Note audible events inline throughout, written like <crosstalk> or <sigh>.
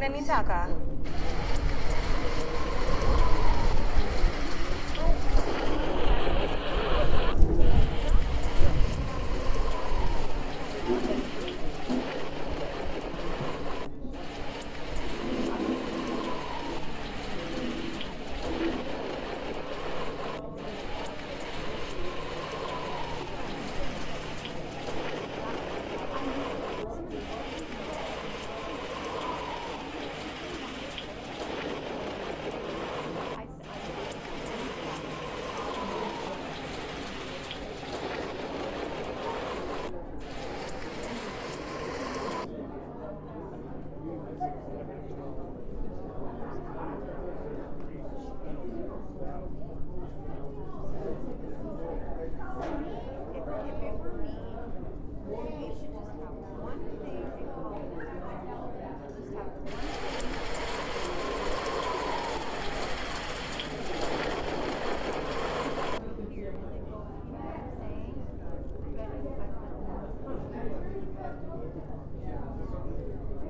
unanitaka You Yeah.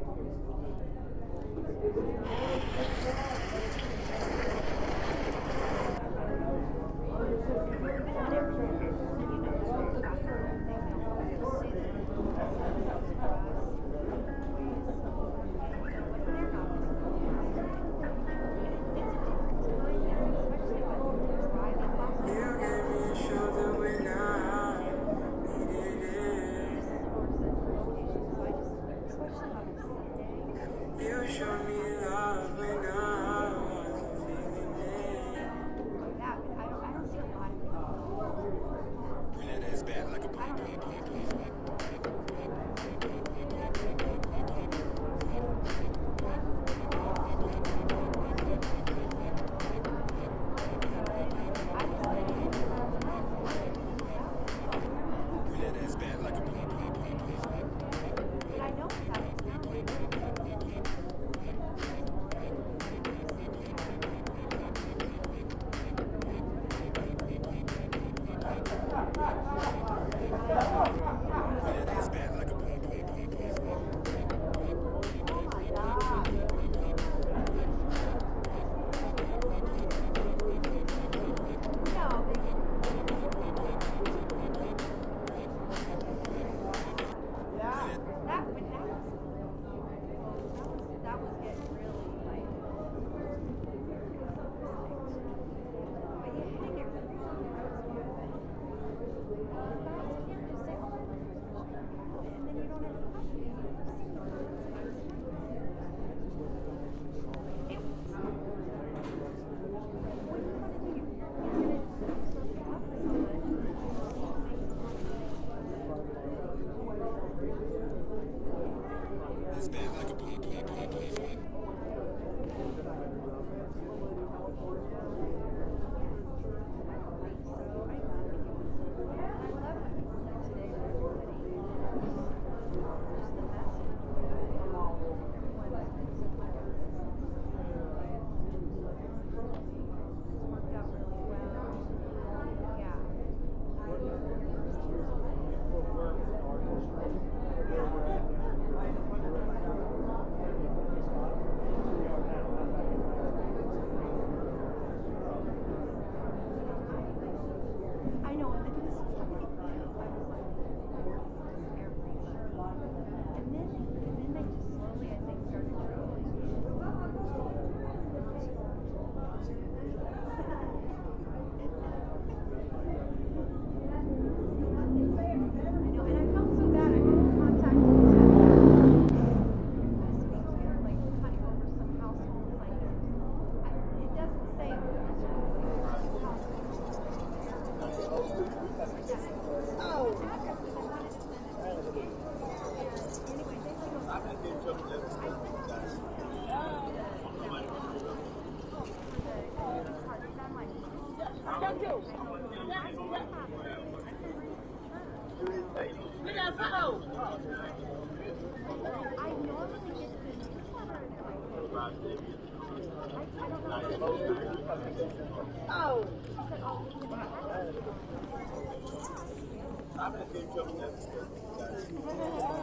It.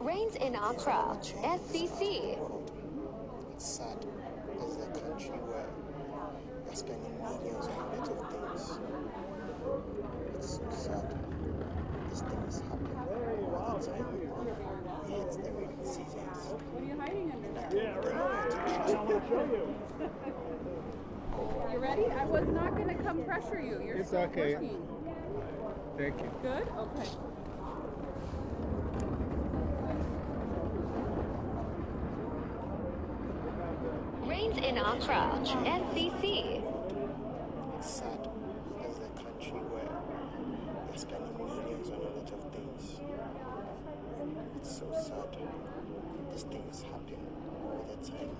Rains in Accra, SCC. It's sad. This is a country where we're spending millions on little things. It's so sad. These things happen all the time. Yet the rainy seasons. What are you hiding under And I there? don't know to trust people. <laughs> You ready? I was not going to come pressure you. You're It's still okay. working. Thank you. Good? Okay. Rains in Accra, SCC. It's sad. This is a country where we're spending millions on a lot of things. It's so sad. These things happen all the time.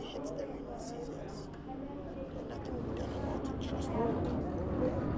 Yet the rainy seasons. And nothing will be done about it. Trust me.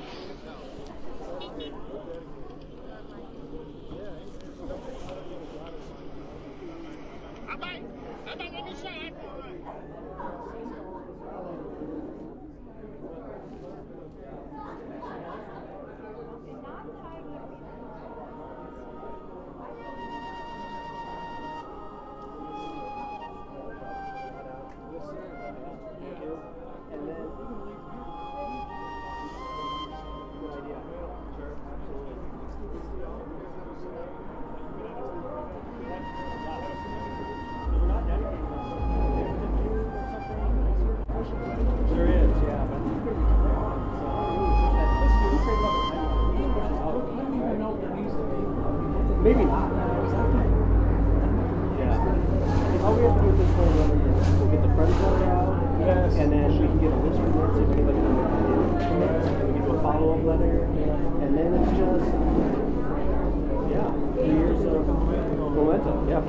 There Maybe not. Yeah. All we have to do with this whole letter is we'll get the front letter out. Yes. And then we can get a list from it, see if we can look at it. We can do a follow-up letter. And then it's just, yeah, years of momentum, yeah.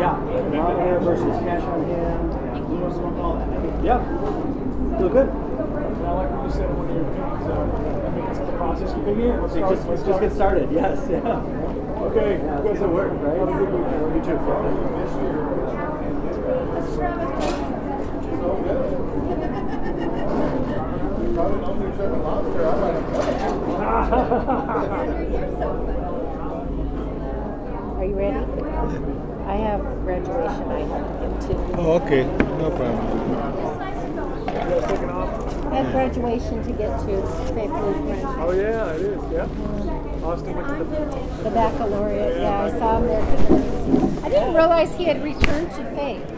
Yeah, on versus cash on hand. Yeah. Feel good. I like what you said, one of your opinions, uh, I mean, it's the process, you begin, let's Let's start, just, let's let's just get started. Yes, yeah. Okay. Yeah, it's gonna work, right? Have a good weekend. You too. Probably don't do seven lobster, I like Are you ready? I have graduation I have to get to. Oh, okay. No problem. You guys taking off? I have graduation to get to. It's Faith Oh, yeah, it is. Yeah. Austin went to the. The baccalaureate, yeah, I saw him there. I didn't realize he had returned to Faith.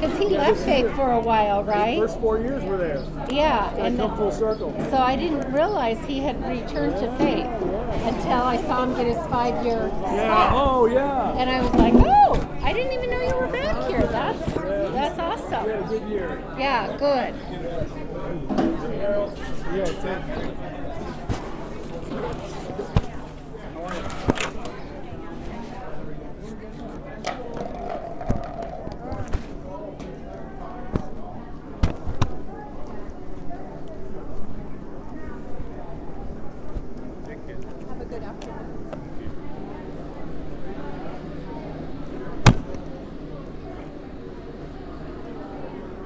Because he left Faith for a while, right? First four years were there. Yeah, And come full circle. so I didn't realize he had returned to Faith until I saw him get his five-year Yeah. Oh, yeah. And I was like, oh, I didn't even know you were back here. That's that's awesome. a good year. Yeah, good. Yeah, ten. Have a good afternoon.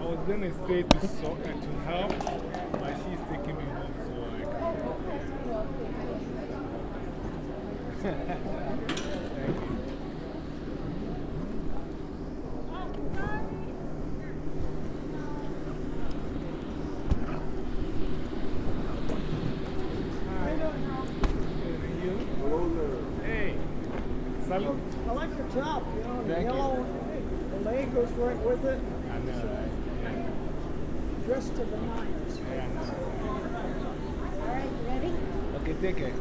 I was gonna stay to, so, uh, to help, but she's taking me home, so I can. Thank you. Hi. Good, and you? Hey. I like your top, you know, the Thank you. yellow, the leg goes right with it, I know, right? Yeah. dressed to the nines. Yeah, I know. All right, you ready? Okay, take care.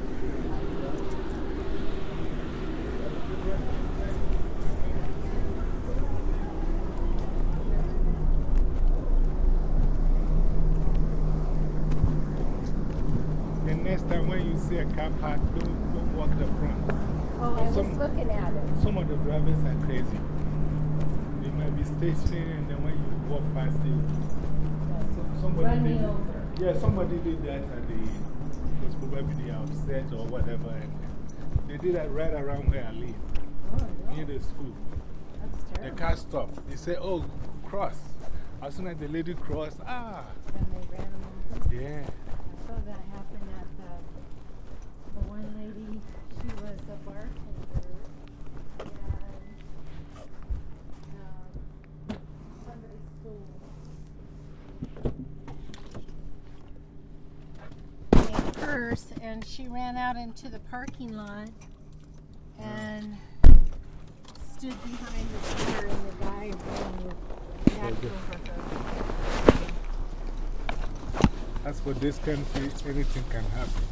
The next time when you see a car park, don't, don't walk the front. Oh, I was Some- looking at it. Some of the drivers are crazy. They might be stationary and then when you walk past it, some- somebody Run me did, over. Yeah, somebody did that at the, because probably they are upset or whatever. And they did that right around where I live, near the school. That's terrible. The car stopped. They said, oh, cross. As soon as the lady crossed, ah, And they ran him over. yeah. I saw that happen at the, the one lady, she was a bartender. purse and she ran out into the parking lot and stood behind the car and the guy ran back over her. As for this country, anything can happen.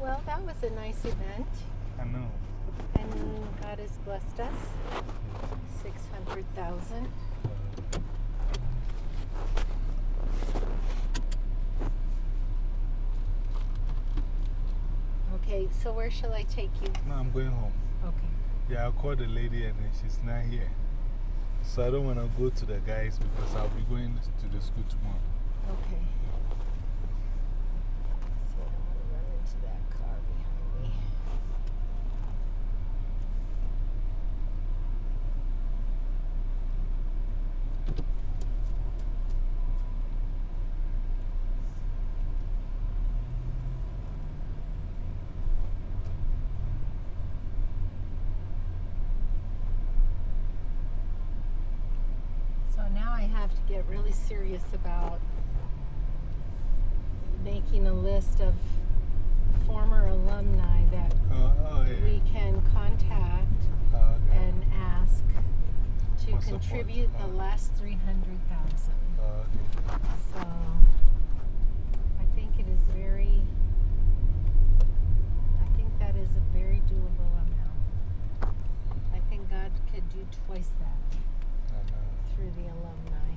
Well, that was a nice event. I know. And God has blessed us. 600,000. So where shall I take you? Now I'm going home. Okay. Yeah, I called the lady and then she's not here. So I don't want to go to the guys because I'll be going to the school tomorrow. Okay. So I don't want to run into that car behind me. So now I have to get really serious about making a list of former alumni that Oh, oh, yeah. we can contact Oh, okay. and ask to For support. contribute the Oh. last 300,000. Oh, okay. So I think it is very, I think that is a very doable amount. I think God could do twice that. Through the alumni.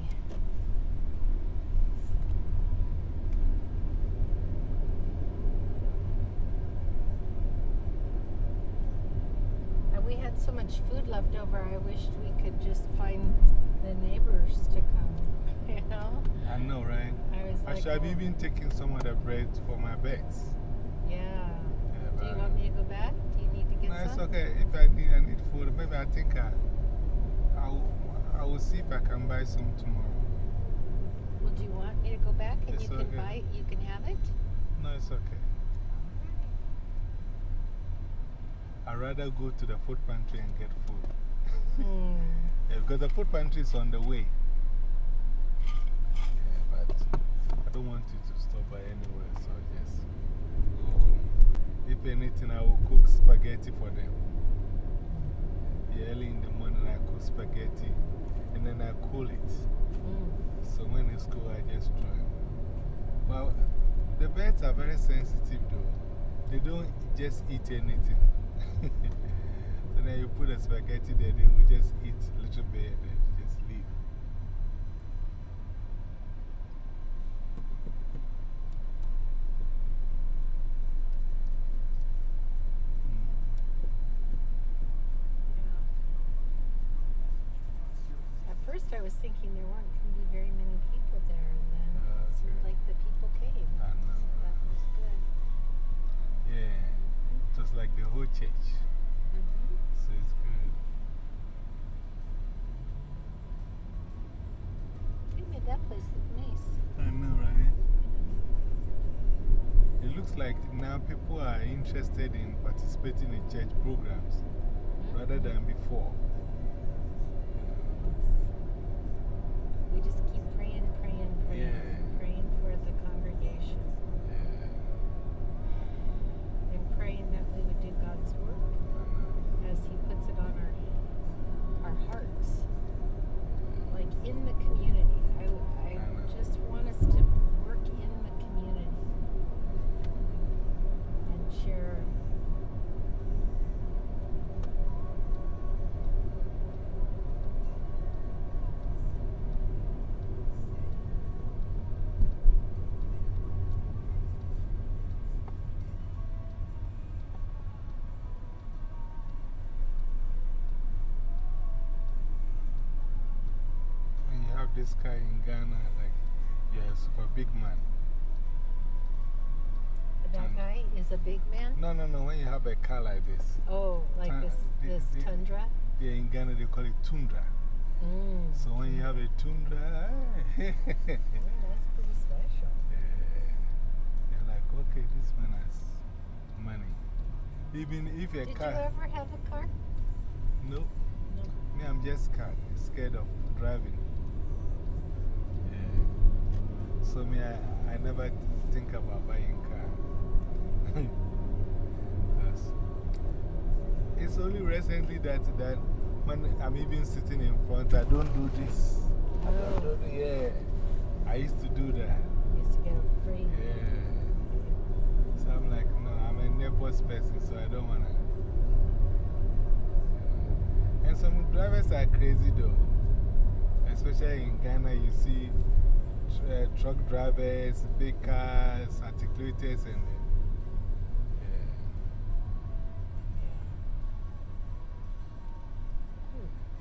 And we had so much food left over, I wished we could just find the neighbors to come, <laughs> you know? I know, right? I was I like, should have oh, even taken some of the bread for my bags. yeah. Yeah, Do you want me to go back? Do you need to get No, it's okay. If I need, I need food, maybe I think I, I, will, I will see if I can buy some tomorrow. Well, do you want me to go back and you can buy it? You can have it? No, it's okay. I'd rather go to the food pantry and get food. mm. yeah, because the food pantry is on the way. Yeah, but I don't want you to stop by anywhere, so just go. If anything, I will cook spaghetti for them. Hmm. Early in the morning, I cook spaghetti and then I cool it. Mm. So when it's cool, I just try. Well, the birds are very sensitive though. They don't just eat anything. <laughs> so then you put a spaghetti there, they will just eat a little bit and then just leave. At first, I was thinking there weren't going to be very many people there, and then it seemed like the people came. I know. So that was good. Yeah, just like the whole church. -hmm. So it's good. They made that place nice. I know, right? It looks like now people are interested in participating in church programs rather than before. We just keep praying, praying, praying, Yeah. A big man. That guy is a big man. No, no, no, when you have a car like this. Oh, like this, this the- tundra? Yeah, in Ghana they call it tundra. Mm. So when you have a tundra, <laughs> That's pretty special. Yeah. you're like, okay, this man has money. Even if a Did car. you ever have a car? Nope. No. Me, I'm just scared, scared of driving. Yeah. So, me, I, I never think about buying car. <laughs> It's only recently that, that when I'm even sitting in front, I don't do this. I don't oh. do the, yeah. I used to do that. used to get afraid. Yeah. So I'm like, no, I'm a nervous person, so I don't want to. And some drivers are crazy though. Especially in Ghana, you see uh, truck drivers, big cars, articulators, and.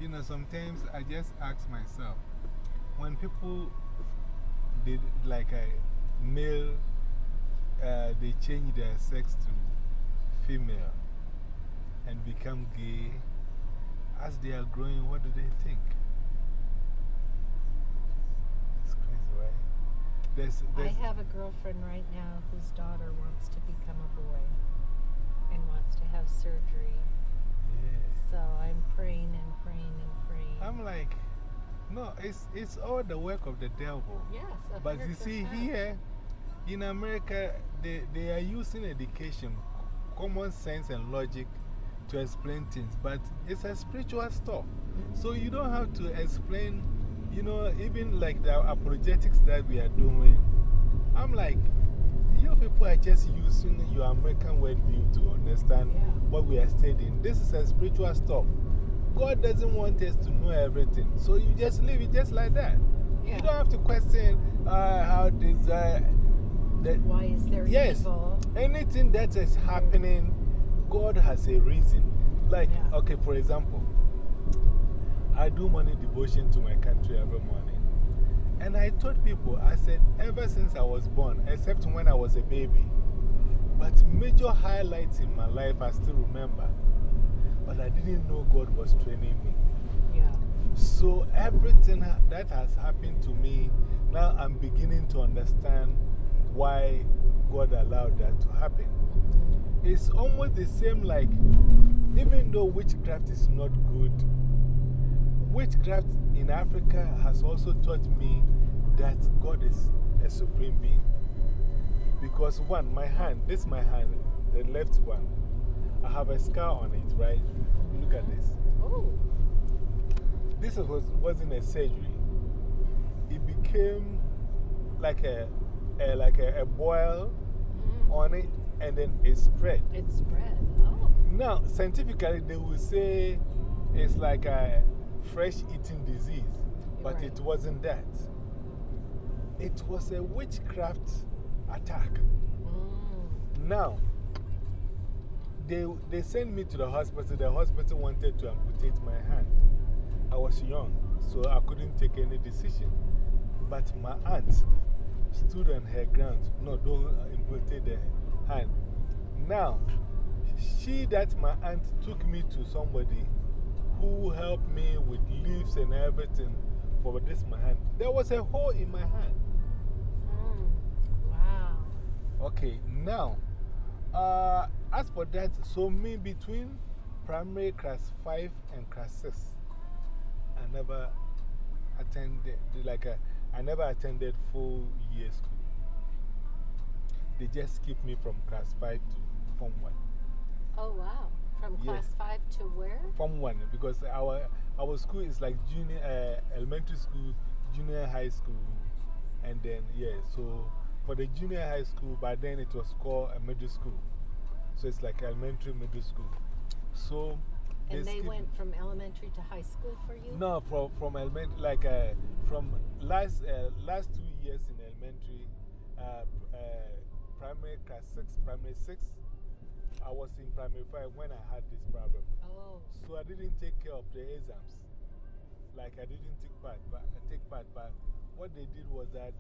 You know, sometimes I just ask myself when people did like a male, uh, they change their sex to female and become gay, as they are growing, what do they think? It's crazy, right? There's, I have a girlfriend right now whose daughter wants to become a boy and wants to have surgery. So I'm praying and praying and praying. I'm like, no, it's, it's all the work of the devil. Yes, a But you see, here in America, they, they are using education, common sense, and logic to explain things. But it's a spiritual stuff. Mm-hmm. So you don't have to explain, you know, even like the apologetics that we are doing. I'm like, you people are just using your American worldview to understand what we are studying. This is a spiritual stuff. God doesn't want us to know everything. So you just leave it just like that. You don't have to question uh, how this. Uh, that, Why is there yes, evil? anything that is happening, God has a reason. Like, okay, for example, I do morning devotion to my country every morning. And I told people, I said, ever since I was born, except when I was a baby, but major highlights in my life I still remember. But I didn't know God was training me. Yeah. So everything that has happened to me, now I'm beginning to understand why God allowed that to happen. Mm-hmm. it's almost the same like, even though witchcraft is not good, witchcraft in Africa has also taught me that God is a supreme being. Because, one, my hand, this is my hand, the left one, I have a scar on it, right? Look at this. Oh. This was, wasn't a surgery, it became like a, a, like a, a boil mm. on it and then it spread. It spread. Oh. Now, scientifically, they will say it's like a fresh eating disease, but it wasn't that. It was a witchcraft attack. Mm. Now, they, they sent me to the hospital. The hospital wanted to amputate my hand. I was young, so I couldn't take any decision. But my aunt stood on her ground. No, don't amputate the hand. Now, she, that my aunt, took me to somebody who helped me with leaves and everything for this my hand. There was a hole in my hand. Wow. Okay, now, uh, as for that, so me between primary class 5 and class 6, I never attended, like, a, I never attended full year school. They just skipped me from class 5 to Form 1. Oh, wow. From class 5 to where? Form 1, because our, our school is like junior, uh, elementary school, junior high school, and then, yeah, so for the junior high school, by then it was called a middle school. So it's like elementary, middle school. So And they skipped- went from elementary to high school for you? No, from, from elementary, like uh, from last, uh, last two years in elementary, uh, uh, primary class 6, primary 6, I was in primary 5 when I had this problem. Oh. So I didn't take care of the exams. Like I didn't take part, but, uh, take part, but what they did was that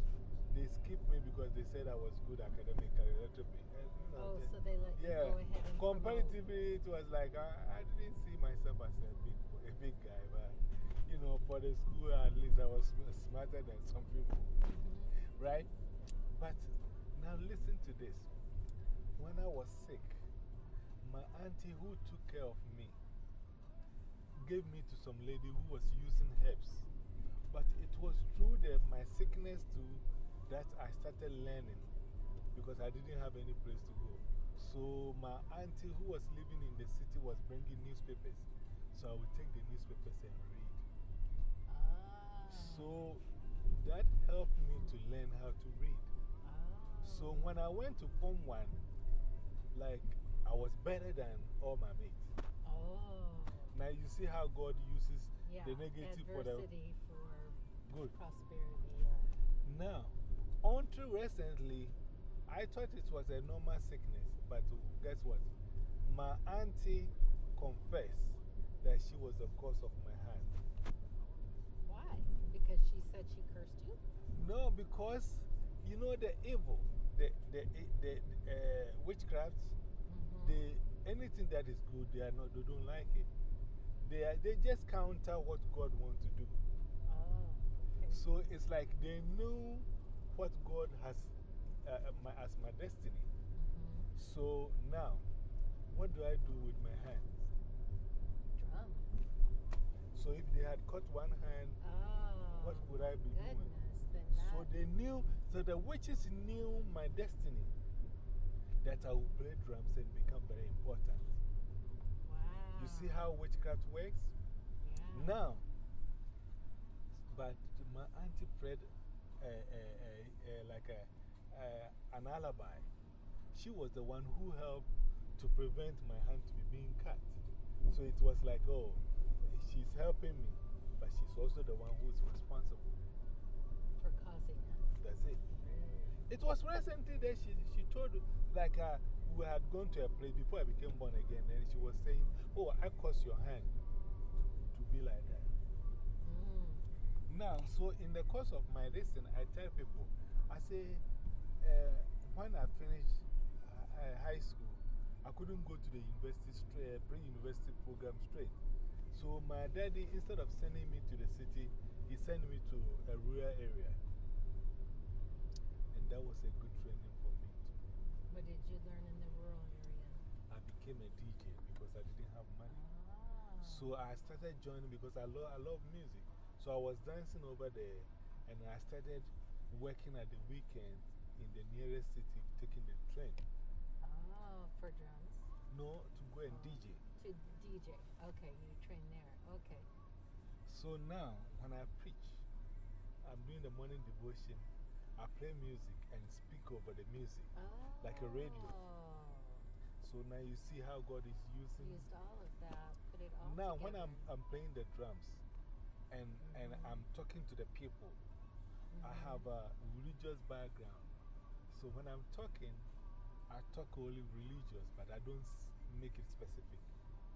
they skipped me because they said I was good academically a little bit. uh, you know, Oh, the- so they let you yeah, go ahead and promote. comparatively, it was like I, I didn't see myself as a big, a big guy, but you know, for the school, at least I was smarter than some people. Mm-hmm. Right? But now listen to this. When I was sick, my auntie who took care of me gave me to some lady who was using herbs. But it was through the, my sickness too that I started learning because I didn't have any place to go. So my auntie who was living in the city was bringing newspapers. So I would take the newspapers and read. So that helped me to learn how to read. Ah. So when I went to Form 1, like I was better than all my mates. Oh. Now you see how God uses Yeah. the negative for the for good. prosperity. Yeah. Now, until recently, I thought it was a normal sickness, but guess what? My auntie confessed that she was the cause of my hand. Why? Because she said she cursed you? No, because you know the evil, the, the, the, uh, witchcraft. They, anything that is good, they, are not, they don't like it. They, are, they just counter what God wants to do. Oh, So it's like they knew what God has uh, my, as my destiny. -hmm. So now, what do I do with my hands? Drum. So if they had cut one hand, Oh. what would I be doing? Goodness, then So they knew, so the witches knew my destiny that I will play drums and become very important. Wow. You see how witchcraft works? Yeah. Now, but my auntie prayed uh, uh, uh, uh, like a, uh, an alibi. She was the one who helped to prevent my hand to be being cut. So it was like, oh, she's helping me, but she's also the one who's responsible. For causing that. That's it. It was recently that she, she told, like, uh, we had gone to a place before I became born again, and she was saying, Oh, I caused your hand to, to be like that. Mm. Now, so in the course of my lesson, I tell people, I say, uh, when I finished uh, high school, I couldn't go to the university straight, pre university program straight. So my daddy, instead of sending me to the city, he sent me to a rural area. That was a good training for me too. What did you learn in the rural area? I became a DJ because I didn't have money. Ah. So I started joining because I, lo I love music. So I was dancing over there and I started working at the weekend in the nearest city, taking the train. Oh, for drums? No, to go and DJ. To DJ. Okay, you train there. Okay. So now, when I preach, I'm doing the morning devotion. I play music and speak over the music like a radio. Oh. So now you see how God is using. Used all of that, put it all Now, together. when I'm, I'm playing the drums and, and Mm-hmm. I'm talking to the people, I have a religious background. So when I'm talking, I talk only religious, but I don't make it specific.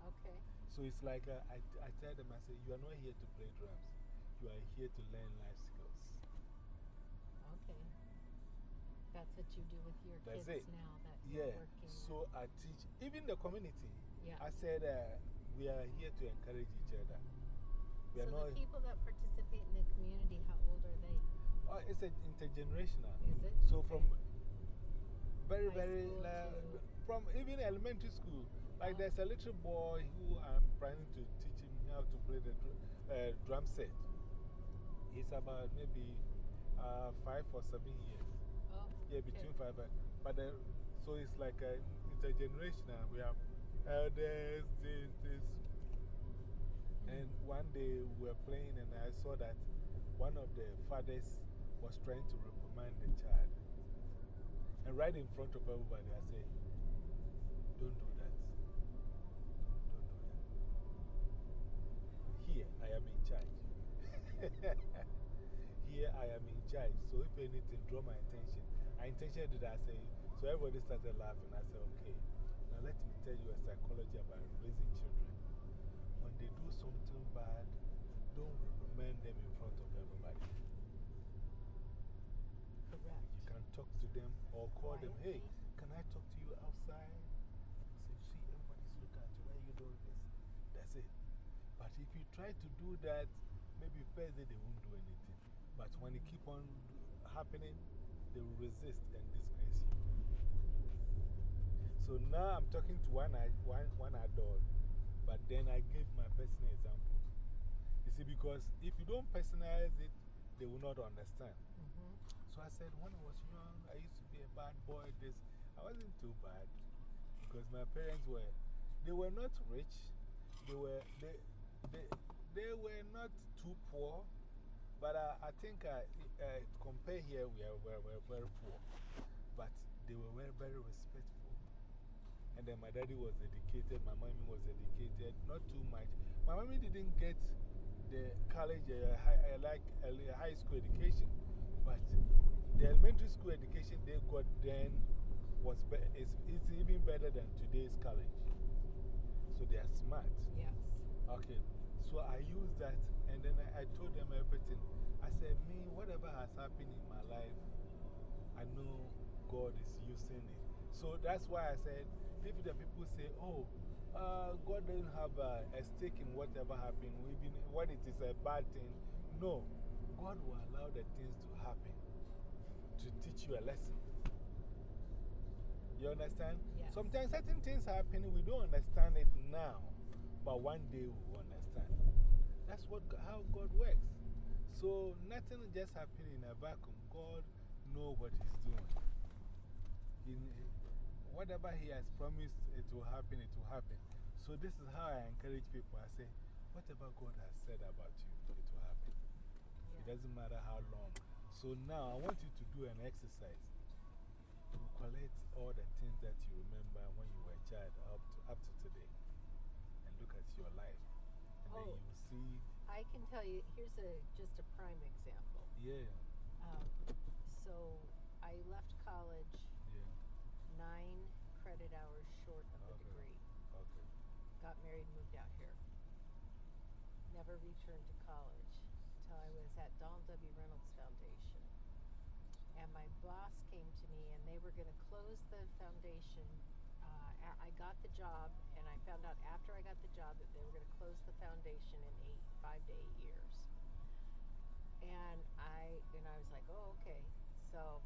Okay. So it's like uh, I, I tell them, I say, you are not here to play drums. You are here to learn life That's what you do with your That's kids it. now that you're Yeah. So I teach, even the community. Yeah. I said, uh, we are here to encourage each other. We so the people that participate in the community, how old are they? Oh, it's a intergenerational. Is it? So from very, High very, like, from even elementary school. Like there's a little boy who I'm planning to teach him how to play the uh, drum set. He's about maybe uh, five or seven years. Oh, Yeah, between five and. But uh, so it's like a, it's a generational. We have elders, this, this. And one day we were playing, and I saw that one of the fathers was trying to reprimand the child. And right in front of everybody, I said, Don't do that. Don't do that. Here, I am in charge. <laughs> Here, I am in charge. So if anything, draw my. I intentionally did that. I say, so everybody started laughing. I said, okay, now let me tell you a psychology about raising children. When they do something bad, don't reprimand them in front of everybody. correct. You can talk to them or call them, hey, can I talk to you outside? Say, see, everybody's looking at you. Why are you doing this? That's it. But if you try to do that, maybe first day they won't do anything. But when it keep on happening, they will resist and disgrace you. So now I'm talking to one, one, one adult, but then I gave my personal example. You see, because if you don't personalize it, they will not understand. -hmm. So I said, when I was young, I used to be a bad boy. This, I wasn't too bad because my parents were, they were not rich. They were, they, they, they were not too poor. But I, I think I, uh, compare here, we are we're, we're very poor. But they were very, very respectful. And then my daddy was educated, my mommy was educated, not too much. My mommy didn't get the college, uh, high, uh, like uh, high school education, but the elementary school education they got then was be is, is even better than today's college. So they are smart. Yes. Okay, so I use that and then I, I told them everything. I said, Me, whatever has happened in my life, I know God is using it. So that's why I said, if the people say, oh, uh, God doesn't have a, a stake in whatever happened, even when it is a bad thing, no. God will allow the things to happen to teach you a lesson. You understand? Yes. Sometimes certain things happen, we don't understand it now, but one day we will understand. That's what, how God works. So nothing just happening in a vacuum. God knows what He's doing. In, whatever He has promised, it will happen, it will happen. So this is how I encourage people. I say, whatever God has said about you, it will happen. It doesn't matter how long. So now I want you to do an exercise to collect all the things that you remember when you were a child up to, up to today and look at your life. And then Oh. you will see, I can tell you, here's a, just a prime example. yeah, Um, so I left college yeah, nine credit hours short of a degree. okay. Got married, moved out here. Never returned to college until I was at Donald W. Reynolds Foundation. And my boss came to me and they were going to close the foundation. Uh, I got the job and I found out after I got the job that they were going to close the foundation in And I, and I was like, oh, okay. So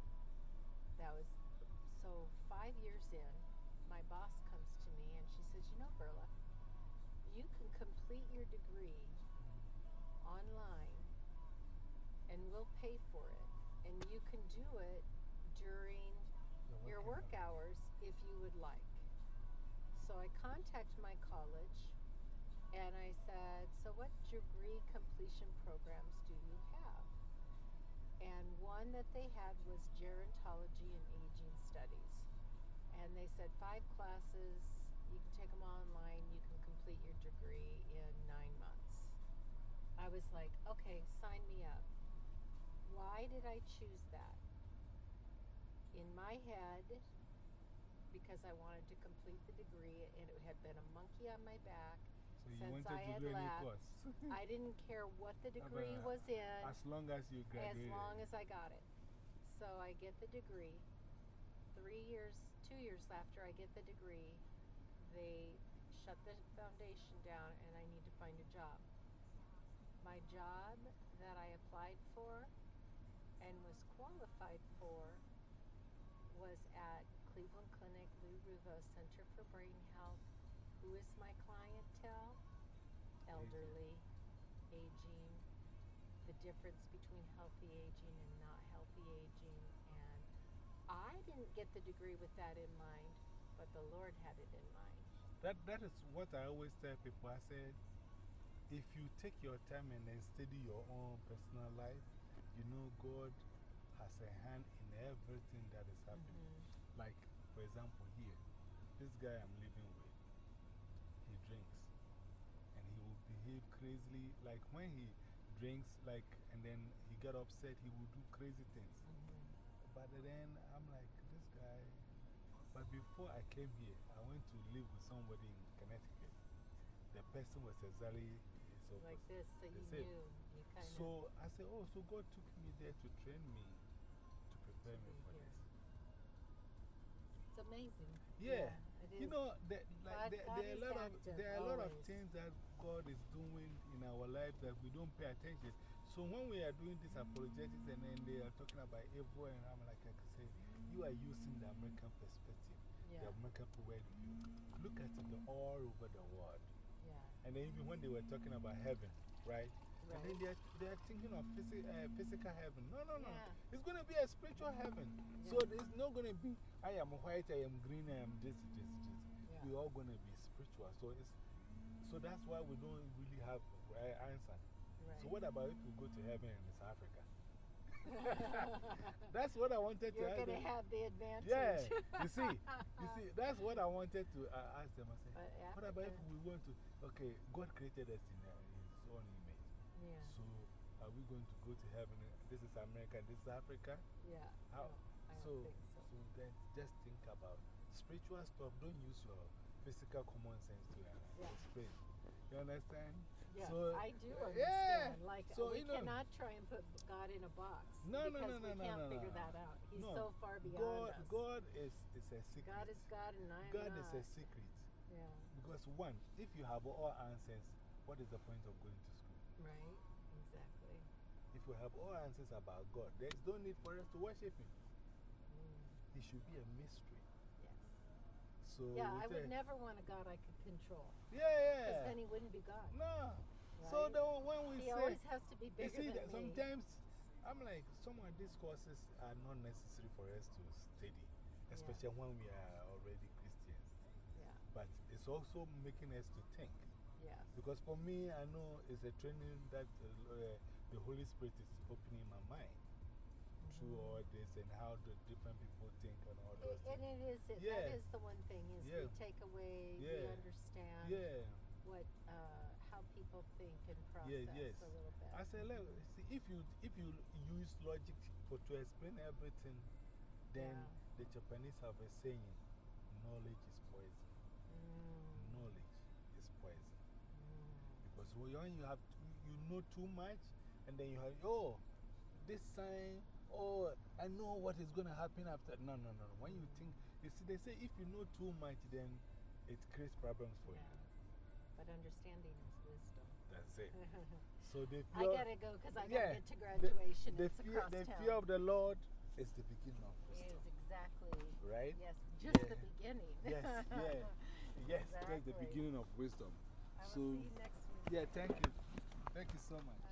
that was, so five years in, my boss comes to me and she says, You know, Berla, you can complete your degree online and we'll pay for it. And you can do it during your work hours if you would like. So I contact my college and I said, So, what degree completion programs do you have? And one that they had was gerontology and aging studies. And they said, Five classes, you can take them online, you can complete your degree in nine months. I was like, Okay, sign me up. Why did I choose that? In my head, because I wanted to complete the degree and it had been a monkey on my back So you since wanted I to had do left. course. <laughs> I didn't care what the degree was in As long as you got it. as long as I got it. So I get the degree. Three years, two years after I get the degree, they shut the foundation down and I need to find a job. My job that I applied for and was qualified for was at Cleveland Clinic Lou Ruvo Center for Brain Health. Who is my clientele? Elderly, aging, the difference between healthy aging and not healthy aging. And I didn't get the degree with that in mind, but the Lord had it in mind. That, that is what I always tell people. I said, if you take your time and then study your own personal life, you know God has a hand in everything that is happening. Mm-hmm. Like, for example, here, this guy I'm living with, he drinks and he will behave crazily. Like when he drinks, like, and then he get upset, he will do crazy things. Mm-hmm. But then I'm like, this guy. But before I came here, I went to live with somebody in Connecticut. The person was exactly so Like this, so you knew. You kind So I said, oh, so God took me there to train me, to prepare me for here. this. It's amazing. Yeah, it you know, the, like, there, there, are a lot of, there are a lot of things that God is doing in our life that we don't pay attention. So when we are doing this apologetics and then they are talking about evil, and I'm like, I can say, you are using the American perspective, Yeah. the American of. Look at it all over the world. Yeah. And then even when they were talking about heaven, right? And then they are, they are thinking of uh, physical heaven. No, no, no. Yeah. It's going to be a spiritual heaven. So it's not going to be, I am white, I am green, I am this, this, this. Yeah. We're all going to be spiritual. So, it's, so that's why we don't really have right answer. So, what about if we go to heaven and it's Africa? <laughs> that's what I wanted to You're ask going to have the advantage. Yeah, you <laughs> see, you see, that's what I wanted to uh, ask them. I said, But what about if we want to? Okay, God created us in, uh, we going to go to heaven? This is America, this is Africa. Yeah. How? No, I don't so, so. so then just think about spiritual stuff. Don't use your physical common sense to uh, Yeah. explain. You understand? Yes, so, I do understand. Yeah. Like, so, we you know, cannot try and put God in a box. No, no, because no, no, we no, can't no, figure that out. He's so far beyond God, us. God is, is a secret. God is God and I am God is a secret. Yeah. Because, one, if you have all answers, what is the point of going to school? Right. If we have all answers about God, there's no need for us to worship Him. Mm. He should be a mystery. Yes. So Yeah, I would never want a God I could control. Yeah, yeah. Because then he wouldn't be God. No. So Right? the, when we He say. always has to be You bigger see, than that me. sometimes I'm like, some of these courses are not necessary for us to study, especially when we are already Christians. Yeah. But it's also making us to think. Yes. Because for me, I know it's a training that uh, the Holy Spirit is opening my mind through all this and how the different people think and all those It, and it is, it, Yeah. that is the one thing, is Yeah. we take away, we understand Yeah. what, uh, how people think and process Yeah, yes. a little bit. I said, look, see, if you, if you use logic for, to explain everything, then the Japanese have a saying knowledge is poison. Mm. Knowledge is poison. Because when you, have to, you know too much, and then you have, oh, this sign, oh, I know what is going to happen after. No, no, no. When you think, you see, they say if you know too much, then it creates problems for Yeah. you. But understanding is wisdom. That's it. <laughs> So the I gotta go 'cause I gotta get to graduation. The, It's fear, the town. fear of the Lord is the beginning of wisdom. Is exactly. Right? Yes, just the beginning. Yes, yeah. <laughs> Yes, that's the beginning of wisdom. I so, see you next week. yeah, thank you. Thank you so much.